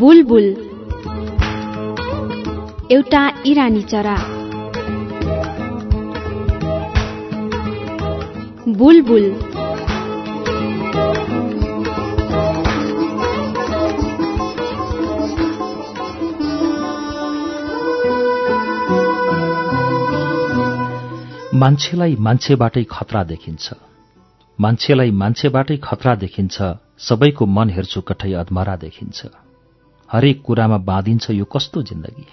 बुलबुल। एउटा इरानी चरा। बुलबुल। मान्छेलाई मान्छेबाटै खतरा देखिन्छ। मान्छेलाई मान्छेबाटै खतरा देखिन्छ। सबैको मन हेर्छु कठै अधमरा देखिन्छ। हरेक कुरामा बाँधिन्छ यो कस्तो जिन्दगी?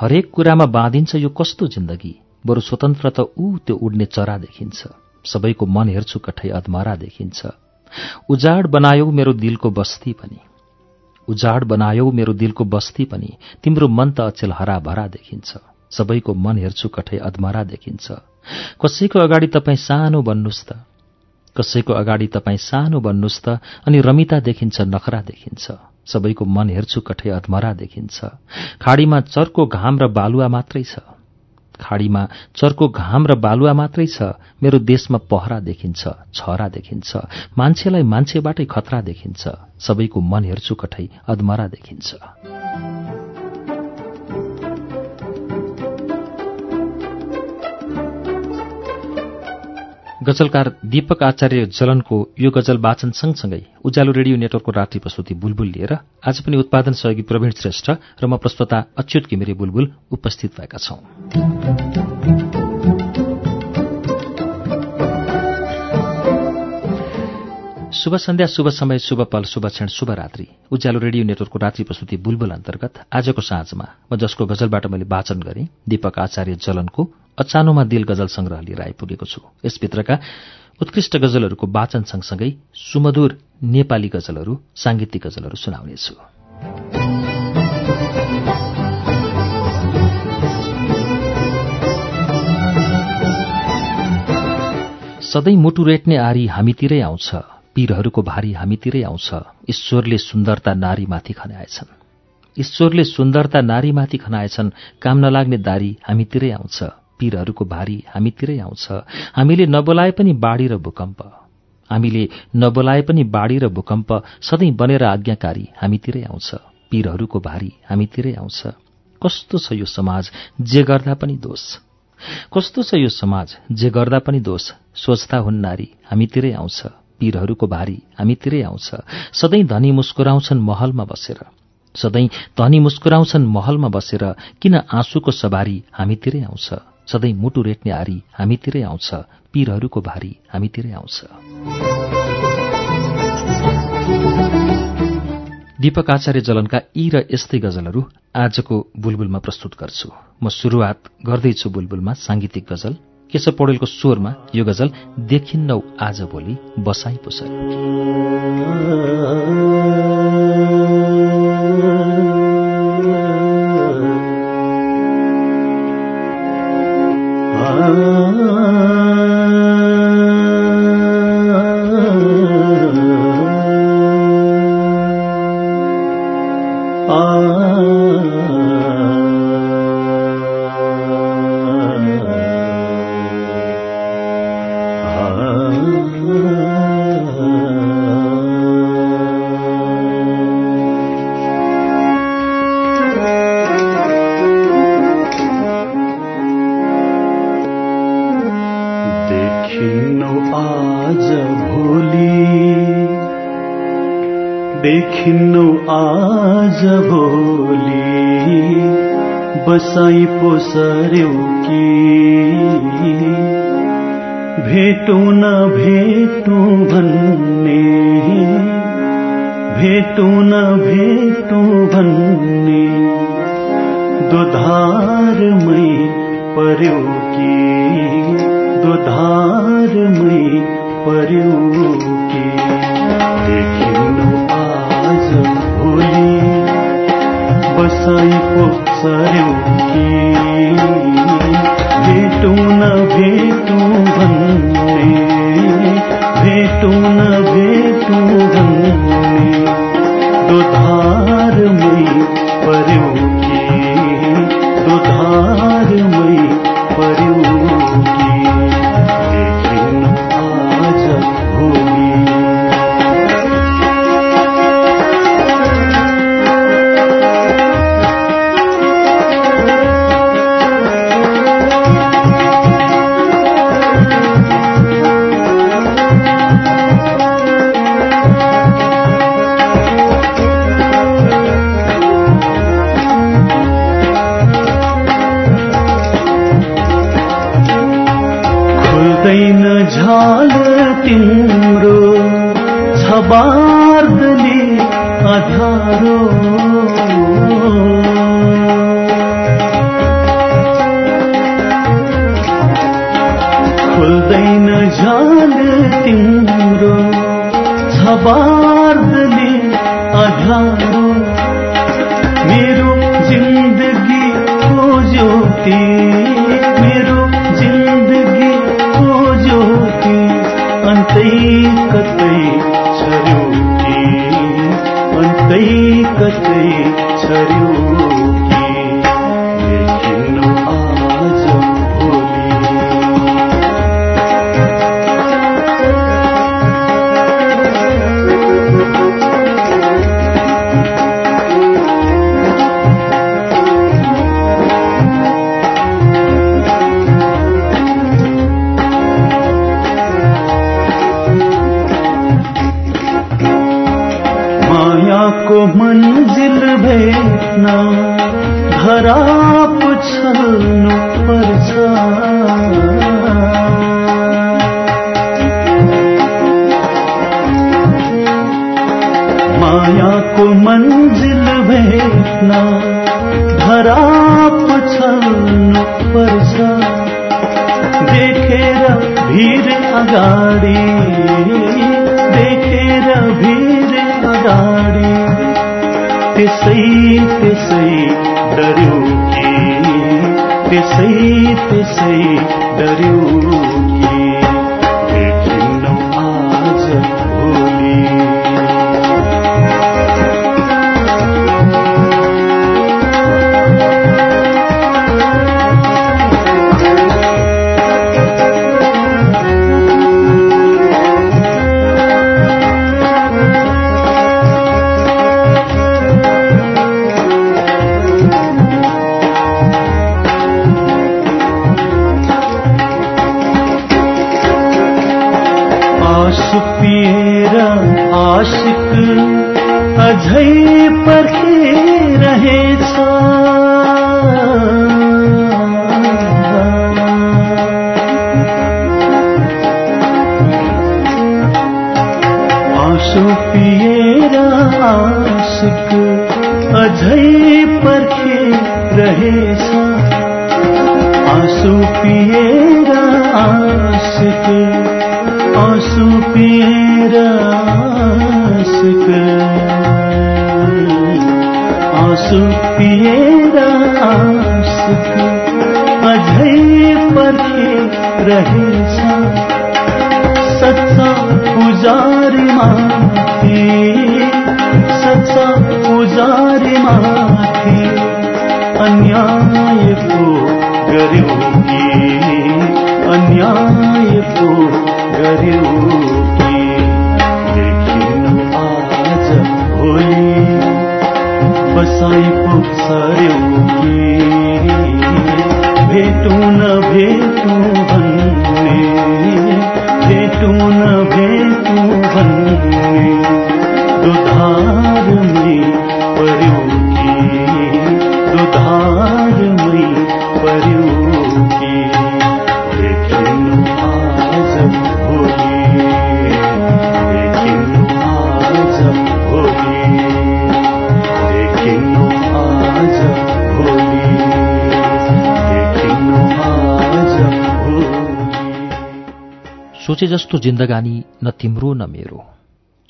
हरेक कुरामा बाँधिन्छ यो कस्तो जिन्दगी? बरु स्वतन्त्र त ऊ त्यो उड्ने चरा देखिन्छ। सबैको मन हेर्छु कठै अधमरा देखिन्छ। उजाड बनायौ मेरो दिलको बस्ती पनि। उजाड बनायौ मेरो दिलको बस्ती पनि। तिम्रो मन त अचेल हराभरा देखिन्छ। सबैको मन हेर्छु कठै अधमरा देखिन्छ। कसैको अगाडि तपाईँ सानो बन्नुहोस् त। कसैको अगाडि तपाईँ सानो बन्नुहोस् त अनि रमिता देखिन्छ नखरा देखिन्छ। सबैको मन हेर्छु कठै अधमरा देखिन्छ। खाडीमा चर्को घाम र बालुवा मात्रै छ। खाडीमा चर्को घाम र बालुवा मात्रै छ। मेरो देशमा पहरा देखिन्छ छहरा देखिन्छ। मान्छेलाई मान्छेबाटै खतरा देखिन्छ। सबैको मन हेर्छु कठै अधमरा देखिन्छ। गजलकार दीपक आचार्य जलनको यो गजल वाचन सँगसँगै उज्यालो रेडियो नेटवर्कको रात्रि प्रस्तुति बुलबुल लिएर आज पनि उत्पादन सहयोगी प्रवीण श्रेष्ठ र म प्रस्तोता अच्युत घिमिरे बुलबुल उपस्थित भएका छौं। शुभ सन्ध्या शुभ समय शुभ पल शुभ क्षण शुभ रात्रि। उज्यालो रेडियो नेटवर्कको रात्रि प्रस्तुति बुलबुल अन्तर्गत आजको साँझमा म जसको गजलबाट मैले वाचन गरेँ दीपक आचार्य जलनको अचानोमा दिल गजल संग्रह लिएर आइपुगेको छु। यसभित्रका उत्कृष्ट गजलहरूको वाचन सँगसँगै सुमधुर नेपाली गजलहरू सांगीतिक गजलहरू सुनाउनेछु। सधैँ मुटु रेट्ने आरी हामीतिरै आउँछ। पीरहरूको भारी हामीतिरै आउँछ। ईश्वरले सुन्दरता नारीमाथि खनाएछन्। ईश्वरले सुन्दरता नारीमाथि खनाएछन्। काम नलाग्ने दारी हामीतिरै आउँछ। पीरहरूको भारी हामीतिरै आउँछ। हामीले नबोलाए पनि बाढी र भूकम्प। हामीले नबोलाए पनि बाढी र भूकम्प सधैँ बनेर आज्ञाकारी हामीतिरै आउँछ। पीरहरूको भारी हामीतिरै आउँछ। कस्तो छ यो समाज? जे गर्दा पनि दोष। कस्तो छ यो समाज? जे गर्दा पनि दोष। सोच्दा हुन् नारी हामीतिरै आउँछ। पीरहरूको भारी हामीतिरै आउँछ। सधैँ धनी मुस्कुराउँछन् महलमा बसेर। सधैँ धनी मुस्कुराउँछन् महलमा बसेर किन आँसुको सवारी हामीतिरै आउँछ? सधैँ मुटु रेट्ने आरी हामीतिरै आउँछ। पीरहरूको भारी हामीतिरै आउँछ। दीपक आचार्य जलनका यी र यस्तै गजलहरू आजको बुलबुलमा प्रस्तुत गर्छु। म सुरुवात गर्दैछु बुलबुलमा सांगीतिक गजल। केशव पौडेलको स्वरमा यो गजल देखिन्नौ आज भोलि बसाई पुसर न भेटौँ भन्ने भेटौँ न भेटौँ भन्ने। अगाडि त्यसै त्यसै डर्यो कि? त्यसै त्यसै अझै पर्खिरहेछ आँसु पिएर आशिक अझै पर्खिरहेछ आँसु पिएर आशिक आँसु पिएर आँसु। पिएर आशिक अझै पर्खे रहेछ सच्चा पुजारी माथि सच्चा पुजारी माथि अन्याय पो गर्यो अन्याय पो गर्यो बसाइ पो सर्यो कि भेटौँ न भेटौँ सोचे जस्तो जिन्दगानी न तिम्रो न मेरो।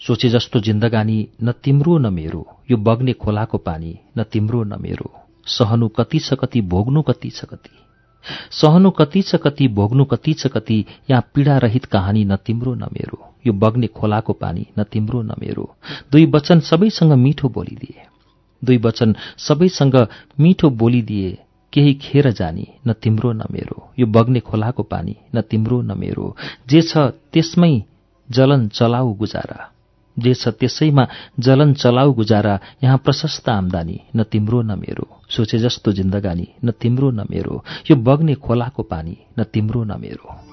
सोचे जस्तो जिन्दगानी न तिम्रो न मेरो। यो बग्ने खोलाको पानी न तिम्रो न मेरो। सहनु कति छ कति भोग्नु कति छ कति। सहनु कति छ कति भोग्नु कति छ कति यहाँ पीडा रहित कहानी न तिम्रो न मेरो। यो बग्ने खोलाको पानी न तिम्रो न मेरो। दुई वचन सबैसँग मिठो बोलिदिए। दुई वचन सबैसँग मिठो बोलिदिए। केही खेर जानी न तिम्रो न मेरो। यो बग्ने खोलाको पानी न तिम्रो न मेरो। जे छ त्यसमै जलन चलाऊ गुजारा। जे छ त्यसैमा जलन चलाऊ गुजारा यहाँ प्रशस्त आमदानी न तिम्रो न मेरो। सोचे जस्तो जिन्दगानी न तिम्रो न मेरो। यो बग्ने खोलाको पानी न तिम्रो न मेरो।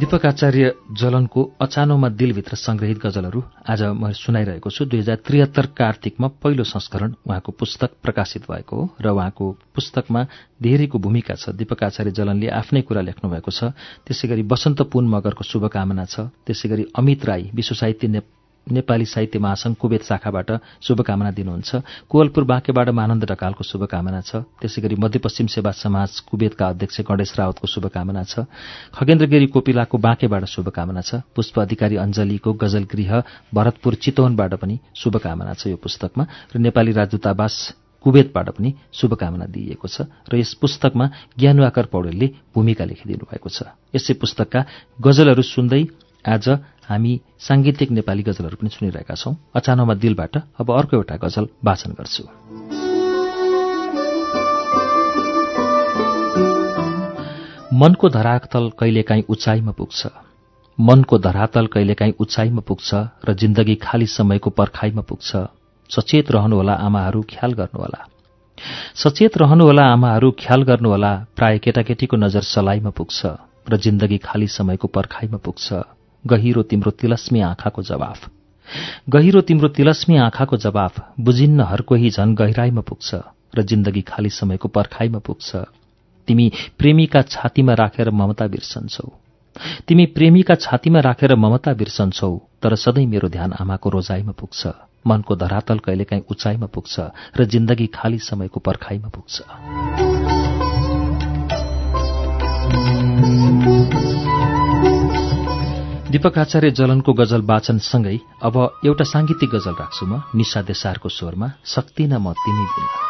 दीपक आचार्य जलनको अचानोमा दिलभित्र संग्रहित गजलहरू आज म सुनाइरहेको छु। दुई हजार त्रिहत्तर कार्तिकमा पहिलो संस्करण उहाँको पुस्तक प्रकाशित भएको हो र उहाँको पुस्तकमा धेरैको भूमिका छ। दीपक आचार्य जलनले आफ्नै कुरा लेख्नु भएको छ। त्यसै गरी वसन्त पुन मगरको शुभकामना छ। त्यसै गरी अमित राई विश्व साहित्य नेपाली साहित्य महासंघ कुवेत शाखाबाट शुभकामना दिनुहुन्छ। कोवलपुर बाँकेबाट मानन्द ढकालको शुभकामना छ। त्यसै गरी मध्यपश्चिम सेवा समाज कुवेतका अध्यक्ष गणेश रावतको शुभकामना छ। खगेन्द्र गिरी कोपिलाको बाँकेबाट शुभकामना छ। पुष्प अधिकारी अञ्जलीको गजल गृह भरतपुर चितवनबाट पनि शुभकामना छ यो पुस्तकमा र नेपाली राजदूतावास कुवेतबाट पनि शुभकामना दिइएको छ र यस पुस्तकमा ज्ञानुआकर पौडेलले भूमिका लेखिदिनु भएको छ। यसै पुस्तकका गजलहरू सुन्दै आज हामी साङ्गीतिक नेपाली गजलहरू पनि सुनिरहेका छौं। अचानोमा दिलबाट अब अर्को एउटा गजल वाचन गर्छु। मनको धरातल कहिलेकाहीँ उचाइमा पुग्छ। मनको धरातल कहिलेकाहीँ उचाइमा पुग्छ र जिन्दगी खाली समयको पर्खाइमा पुग्छ। सचेत रहनुहोला आमाहरू ख्याल गर्नुहोला। सचेत रहनुहोला आमाहरू ख्याल गर्नुहोला। प्राय केटाकेटीको नजर सलाइमा पुग्छ र जिन्दगी खाली समयको पर्खाइमा पुग्छ। गहिरो तिम्रो तिलस्मी आँखाको जवाफ। गहिरो तिम्रो तिलस्मी आँखाको जवाफ बुझिन्न हर कोही झन गहिराईमा पुग्छ र जिन्दगी खाली समयको पर्खाइमा पुग्छ। तिमी प्रेमीका छातीमा राखेर ममता बिर्सन्छौ। तिमी प्रेमीका छातीमा राखेर ममता बिर्सन्छौ तर सधैँ मेरो ध्यान आमाको रोजाइमा पुग्छ मनको धरातल कहिलेकाहीँ उचाइमा पुग्छ र जिन्दगी खाली समयको पर्खाइमा पुग्छ। दीपक आचार्य जलनको गजल वाचनसँगै अब एउटा साङ्गीतिक गजल राख्छु म निशा देसारको स्वरमा सक्दिन म तिमी बिना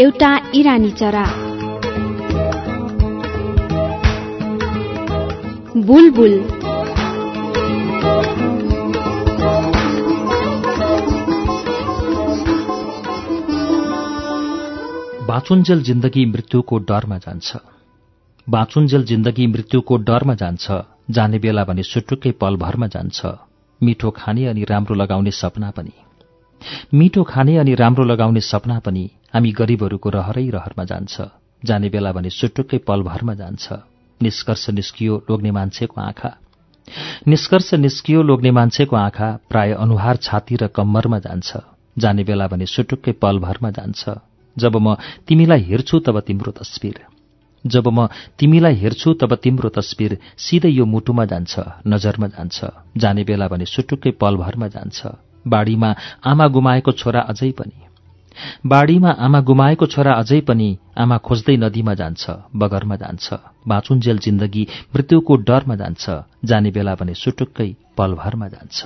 एउटा इरानी चरा। बुलबुल। बाँचुन्जेल जिन्दगी मृत्युको डरमा जान्छ। बाँचुन्जेल जिन्दगी मृत्युको डरमा जान्छ। जाने बेला भने सुटुक्कै पलभरमा जान्छ। मिठो खाने अनि राम्रो लगाउने सपना पनि। मिठो खाने अनि राम्रो लगाउने सपना पनि हामी गरीबहरूको रहरै रहरमा जान्छ। जाने बेला भने सुटुक्कै पलभरमा जान्छ। निष्कर्ष निस्कियो लोग्ने मान्छेको आँखा। निष्कर्ष निस्कियो लोग्ने मान्छेको आँखा प्राय अनुहार छाती र कम्मरमा जान्छ। जाने बेला भने सुटुक्कै पलभरमा जान्छ। जब म तिमीलाई हेर्छु तब तिम्रो तस्विर। जब म तिमीलाई हेर्छु तब तिम्रो तस्विर सिधै यो मुटुमा जान्छ नजरमा जान्छ। जाने बेला भने सुटुक्कै पलभरमा जान्छ। बाढीमा आमा गुमाएको छोरा अझै पनि। बाढीमा आमा गुमाएको छोरा अझै पनि आमा खोज्दै नदीमा जान्छ बगरमा जान्छ बाँचुन्जेल जिन्दगी मृत्युको डरमा जान्छ जाने बेला भने सुटुक्कै पलभरमा जान्छ।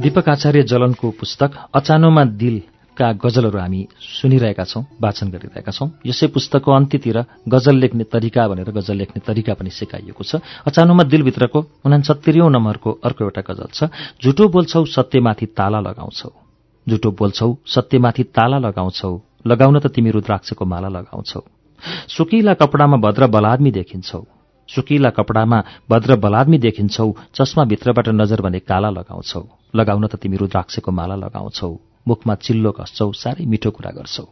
दीपक आचार्य जलनको पुस्तक अचानोमा दिलका गजलहरू हामी सुनिरहेका छौं वाचन गरिरहेका छौं। यसै पुस्तकको अन्त्यतिर गजल लेख्ने तरिका भनेर गजल लेख्ने तरिका पनि सिकाइएको छ। अचानोमा दिलभित्रको उनासत्तरीौं नम्बरको अर्को एउटा गजल छ झुटो बोल्छौ सत्यमाथि ताला लगाउँछौ। झुटो बोल्छौ सत्यमाथि ताला लगाउँछौ। लगाउन त तिमी रुद्राक्षको माला लगाउँछौ। सुकिला कपडामा भद्र बलादमी देखिन्छौ। सुकिला कपडामा भद्र बलादमी देखिन्छौ। चस्माभित्रबाट नजर भने काला लगाउँछौ। लगाउन त तिमी रुद्राक्षको माला लगाउँछौ। मुखमा चिल्लो घस्छौ साह्रै मिठो कुरा गर्छौ।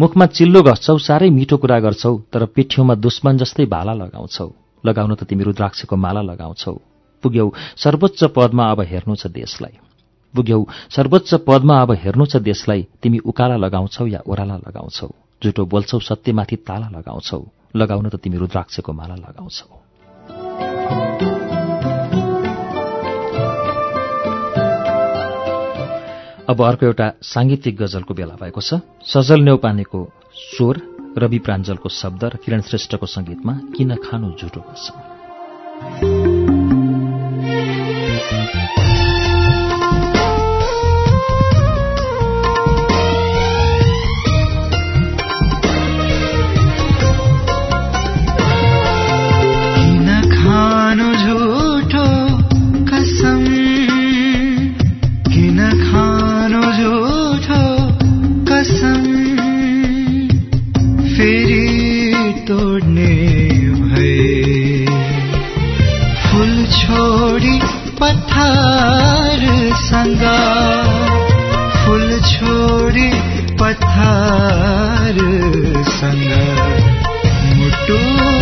मुखमा चिल्लो घस्छौ साह्रै मिठो कुरा गर्छौ तर पिठ्यौमा दुश्मन जस्तै भाला लगाउँछौ। लगाउन त तिमी रुद्राक्षको माला लगाउँछौ। पुग्यौ सर्वोच्च पदमा अब हेर्नु छ देशलाई। पुग्यौ सर्वोच्च पदमा अब हेर्नु छ देशलाई तिमी उकाला लगाउँछौ या ओराला लगाउँछौ। झुटो बोल्छौ सत्यमाथि ताला लगाउँछौ। लगाउन त तिमी रुद्राक्षको माला लगाउँछौ। अब अर्को एउटा साङ्गीतिक गजलको बेला भएको छ। सजल नेौपानेको स्वर रवि प्राञ्जलको शब्द र किरण श्रेष्ठको संगीतमा किन खानु झुटो कसम पत्थरसँग मुटु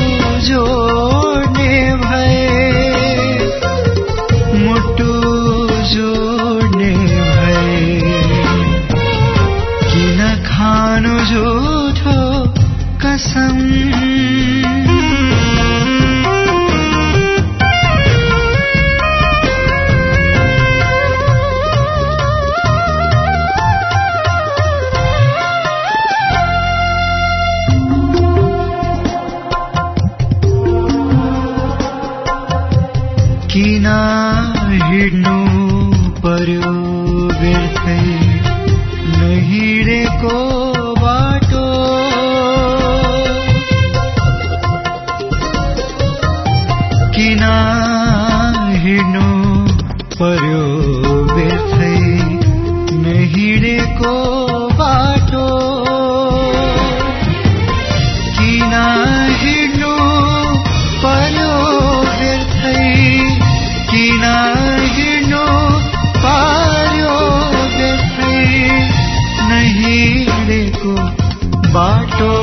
लौटो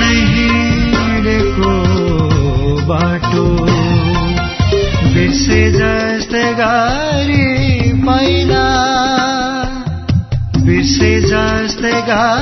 नहीं देखो बाटो। बिर्से दस्तगारी पैना बिर्से दस्तगारी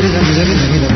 Gracias, Miguel.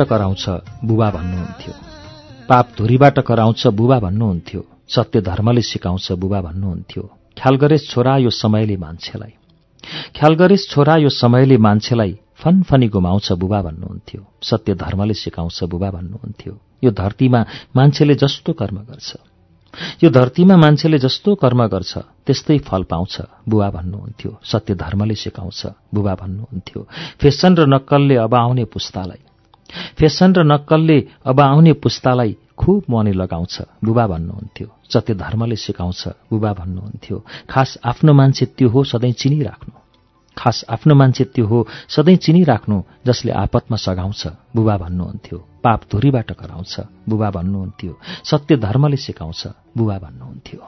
धुरीबाट कराउँछ बुबा भन्नुहुन्थ्यो। पाप धुरीबाट कराउँछ बुबा भन्नुहुन्थ्यो। सत्य धर्मले सिकाउँछ बुबा भन्नुहुन्थ्यो। ख्याल गरेस छोरा यो समयले मान्छेलाई। ख्याल गरेस छोरा यो समयले मान्छेलाई फनफनी गुमाउँछ बुबा भन्नुहुन्थ्यो। सत्य धर्मले सिकाउँछ बुबा भन्नुहुन्थ्यो। यो धरतीमा मान्छेले जस्तो कर्म गर्छ। यो धरतीमा मान्छेले जस्तो कर्म गर्छ त्यस्तै फल पाउँछ बुबा भन्नुहुन्थ्यो। सत्य धर्मले सिकाउँछ बुबा भन्नुहुन्थ्यो। फेसन र नक्कलले अब आउने पुस्तालाई। फेसन र नक्कलले अब आउने पुस्तालाई खुब मनै लगाउँछ। बुबा भन्नुहुन्थ्यो। सत्य धर्मले सिकाउँछ बुबा भन्नुहुन्थ्यो। खास आफ्नो मान्छे त्यो हो सधैँ चिनिराख्नु। खास आफ्नो मान्छे त्यो हो सधैँ चिनिराख्नु जसले आपतमा सघाउँछ बुबा भन्नुहुन्थ्यो। पाप धुरीबाट कराउँछ बुबा भन्नुहुन्थ्यो। सत्य धर्मले सिकाउँछ बुबा भन्नुहुन्थ्यो।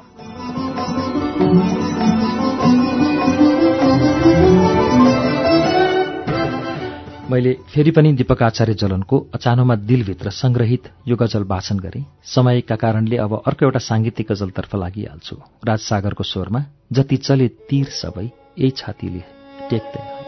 मैले फेरि पनि दीपक आचार्य जलनको अचानोमा दिलभित्र संग्रहित यो गजल वाचन गरेँ। समयका कारणले अब अर्को एउटा साङ्गीतिक गजलतर्फ लागिहाल्छु। राजसागरको स्वरमा जति चले तीर सबै यही छातीले टेक्दै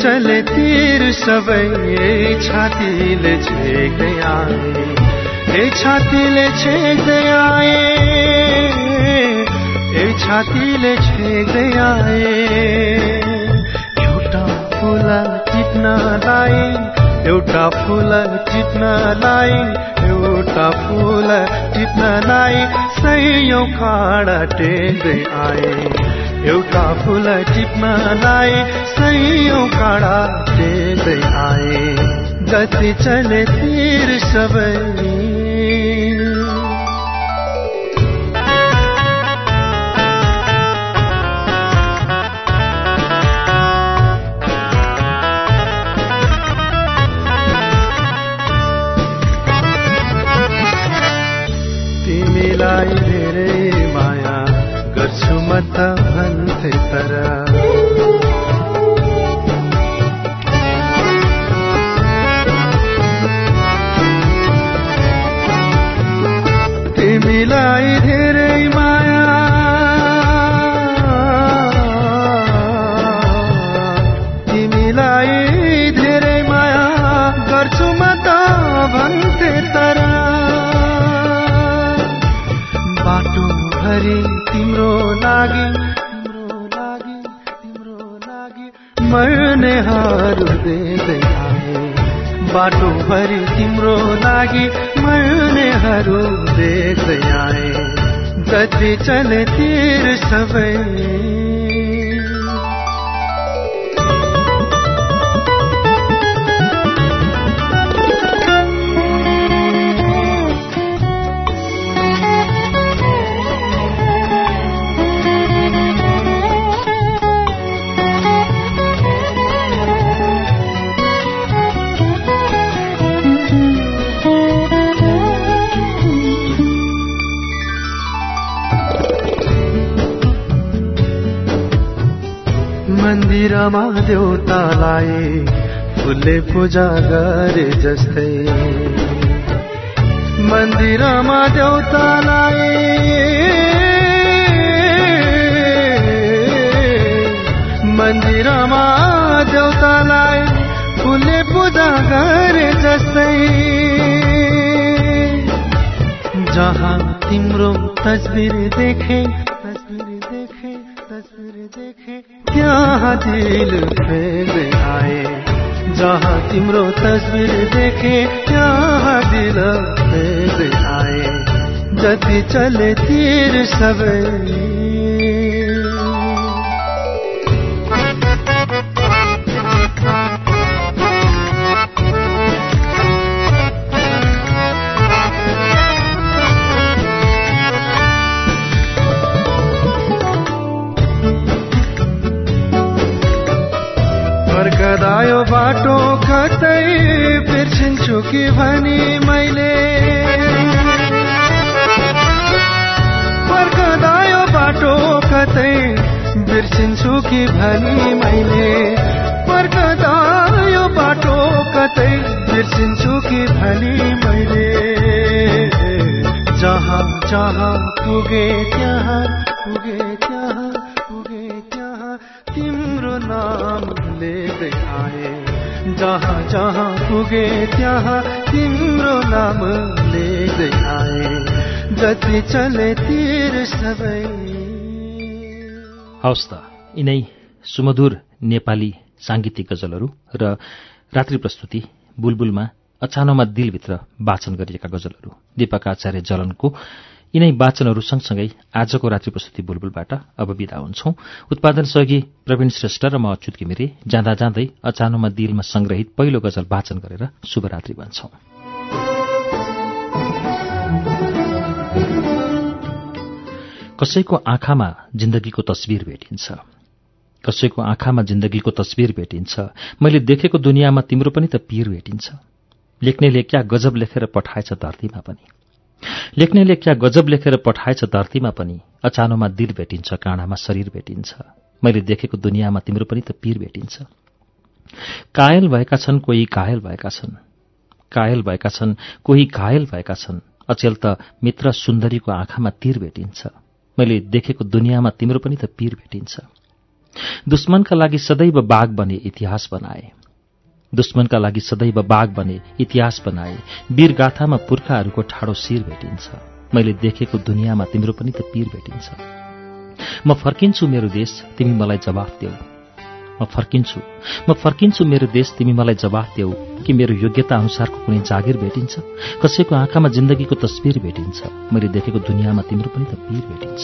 चले तीर सबै छातीले छेकै आए। ए छातीले छेक्दै आए। ए छातीले छेक्दै आए। एउटा फुल टिप्नलाई एउटा फुल टिप्नलाई एउटा फुल टिप्नलाई सयौँ काँडा टेक्दै आए। एउटा फुल टिप्नलाई सयौँ काँडा टेक्दै आए। जति चले तीर सबै चले तीर सबै मन्दिरमा देउतालाई फुलले पूजा गरे जस्तै। मन्दिरमा देउतालाई मन्दिरमा देउतालाई फुलले पूजा गरे जस्तै। जहाँ तिम्रो तस्बिर देखे त्यहाँ दिल फेर आए, जहाँ तिम्रो तस्वीर देखे त्यहाँ दिल फेर आए। जति चले तीर सबै कि भनी मैले फर्कदायो बाटो कतै बिर्सिन्छु कि भनी मैले? फर्कदायो बाटो कतै बिर्सिन्छु कि भनी मैले? जहाँ जहाँ पुगे त्यहाँ जहाँ जहाँ पुगे त्यहाँ तिम्रो नाम लिँदै आए जति चले तिर सबै। हवस् त। यिनै सुमधुर नेपाली साङ्गीतिक गजलहरू र रात्रि प्रस्तुति बुलबुलमा अचानोमा दिलभित्र वाचन गरिएका गजलहरू। दीपक आचार्य जलनको यिनै वाचनहरू सँगसँगै आजको रात्रि प्रस्तुति बुलबुलबाट अब विदा हुन्छौं। उत्पादन सहयोगी प्रवीण श्रेष्ठ र म अच्युत घिमिरे जाँदा जाँदै अचानोमा दिलमा संग्रहित पहिलो गजल वाचन गरेर शुभरात्रि भन्छौं। कसैको आँखामा जिन्दगीको तस्विर भेटिन्छ। कसैको आँखामा जिन्दगीको तस्विर भेटिन्छ। मैले देखेको दुनियाँमा तिम्रो पनि त पीर भेटिन्छ। लेख्नेले क्या गजब लेखेर पठाएछ धरतीमा पनि। लेख्नेले क्या गजब लेखेर पठाएछ धरतीमा पनि। अचानोमा दिल भेटिन्छ काँडामा शरीर भेटिन्छ। मैले देखेको दुनियाँमा तिम्रो पनि त पीर भेटिन्छ। कायल भएका छन् कोही घायल भएका छन्। कायल भएका छन् कोही घायल भएका छन्। अचेल त मित्र सुन्दरीको आँखामा तीर भेटिन्छ। मैले देखेको दुनियाँमा तिम्रो पनि त पीर भेटिन्छ। दुश्मनका लागि सदैव बाघ बने इतिहास बनाए। दुश्मनका लागि सदैव बाघ बने इतिहास बनाए। वीरगाथामा पुर्खाहरूको ठाडो शिर भेटिन्छ। मैले देखेको दुनियाँमा तिम्रो पनि त पीर भेटिन्छ। म फर्किन्छु मेरो देश तिमी मलाई जवाफ देऊ। म फर्किन्छु। म फर्किन्छु मेरो देश तिमी मलाई जवाफ देऊ कि मेरो योग्यता अनुसारको कुनै जागिर भेटिन्छ? कसैको आँखामा जिन्दगीको तस्विर भेटिन्छ? मैले देखेको दुनियाँमा तिम्रो पनि त पीर भेटिन्छ।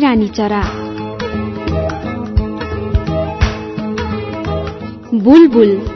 इरानी चरा। बुलबुल।